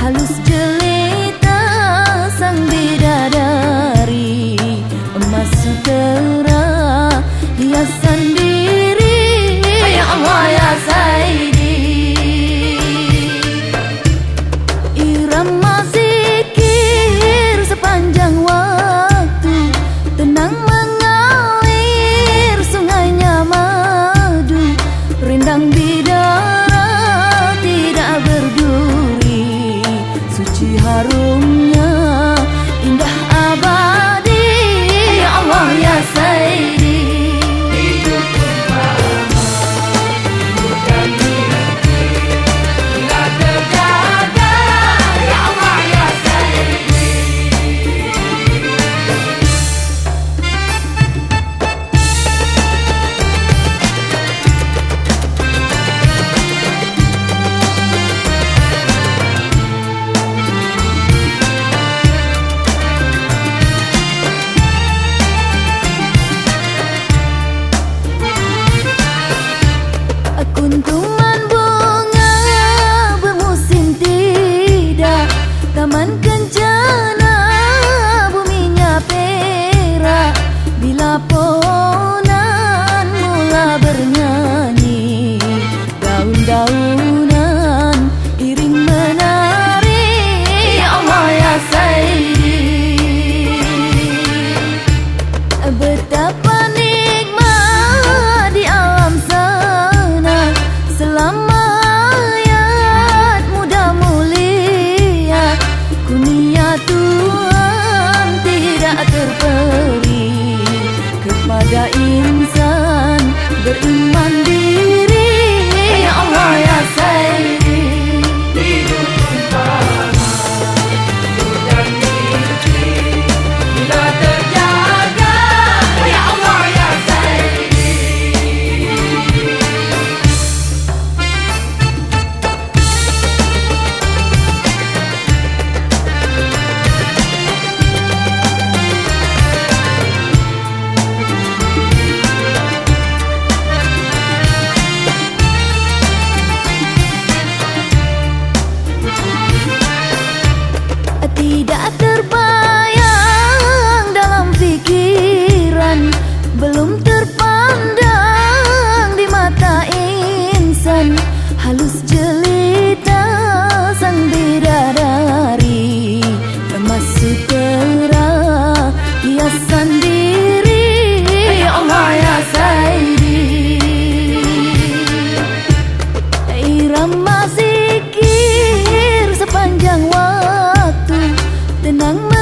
halus jelas. Kính! nắng